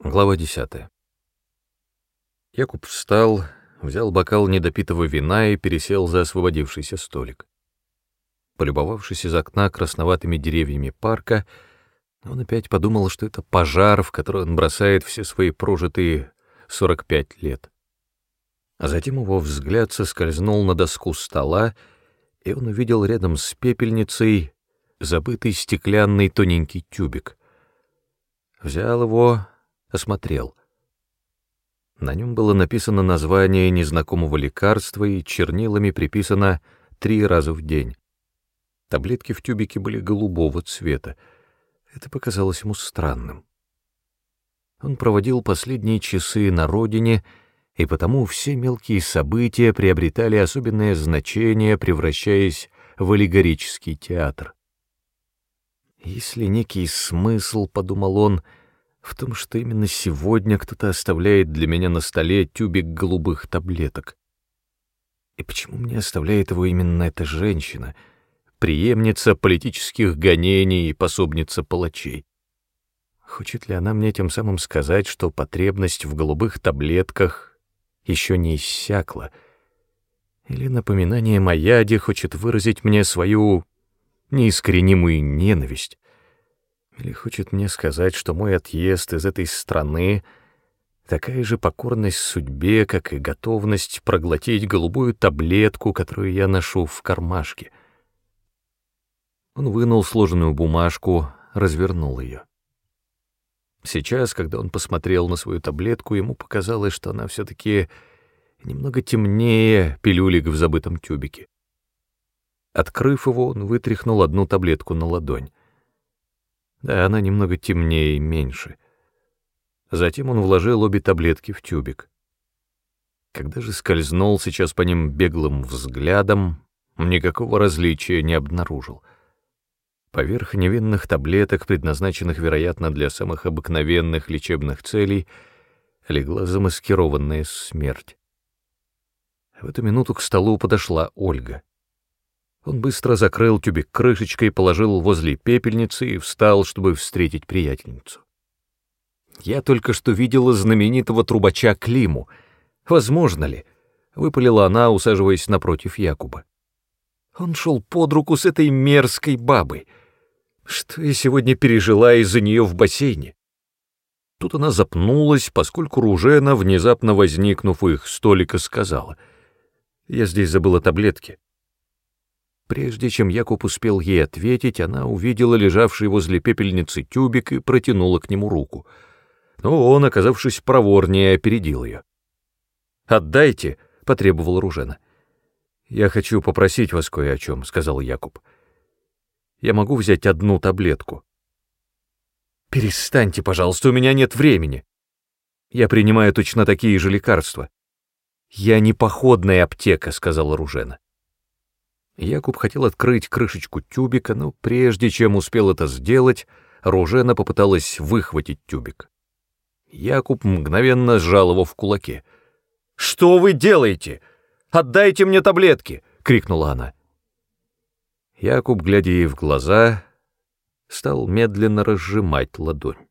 Глава 10. Якуб встал, взял бокал недопитого вина и пересел за освободившийся столик. Полюбовавшись из окна красноватыми деревьями парка, он опять подумал, что это пожар, в который он бросает все свои прожитые 45 лет. А затем его взгляд соскользнул на доску стола, и он увидел рядом с пепельницей забытый стеклянный тоненький тюбик. Взял его осмотрел. На нем было написано название незнакомого лекарства и чернилами приписано три раза в день. Таблетки в тюбике были голубого цвета. Это показалось ему странным. Он проводил последние часы на родине, и потому все мелкие события приобретали особенное значение, превращаясь в аллегорический театр. Если некий смысл, — подумал он, — в том, что именно сегодня кто-то оставляет для меня на столе тюбик голубых таблеток. И почему мне оставляет его именно эта женщина, преемница политических гонений и пособница палачей? Хочет ли она мне тем самым сказать, что потребность в голубых таблетках еще не иссякла? Или напоминание Маяде хочет выразить мне свою неискоренимую ненависть? Или хочет мне сказать, что мой отъезд из этой страны — такая же покорность судьбе, как и готовность проглотить голубую таблетку, которую я ношу в кармашке. Он вынул сложенную бумажку, развернул ее. Сейчас, когда он посмотрел на свою таблетку, ему показалось, что она все-таки немного темнее пилюлик в забытом тюбике. Открыв его, он вытряхнул одну таблетку на ладонь. Да, она немного темнее и меньше. Затем он вложил обе таблетки в тюбик. Когда же скользнул сейчас по ним беглым взглядом, никакого различия не обнаружил. Поверх невинных таблеток, предназначенных, вероятно, для самых обыкновенных лечебных целей, легла замаскированная смерть. В эту минуту к столу подошла Ольга. Он быстро закрыл тюбик крышечкой, положил возле пепельницы и встал, чтобы встретить приятельницу. «Я только что видела знаменитого трубача Климу. Возможно ли?» — выпалила она, усаживаясь напротив Якуба. «Он шел под руку с этой мерзкой бабой. Что я сегодня пережила из-за нее в бассейне?» Тут она запнулась, поскольку Ружена, внезапно возникнув у их столика, сказала. «Я здесь забыла таблетки». Прежде чем Якуб успел ей ответить, она увидела лежавший возле пепельницы тюбик и протянула к нему руку. Но он, оказавшись проворнее, опередил ее. «Отдайте!» — потребовал Ружена. «Я хочу попросить вас кое о чем», — сказал Якуб. «Я могу взять одну таблетку?» «Перестаньте, пожалуйста, у меня нет времени. Я принимаю точно такие же лекарства». «Я не походная аптека», — сказала Ружена. Якуб хотел открыть крышечку тюбика, но прежде чем успел это сделать, Ружена попыталась выхватить тюбик. Якуб мгновенно сжал его в кулаке. «Что вы делаете? Отдайте мне таблетки!» — крикнула она. Якуб, глядя ей в глаза, стал медленно разжимать ладонь.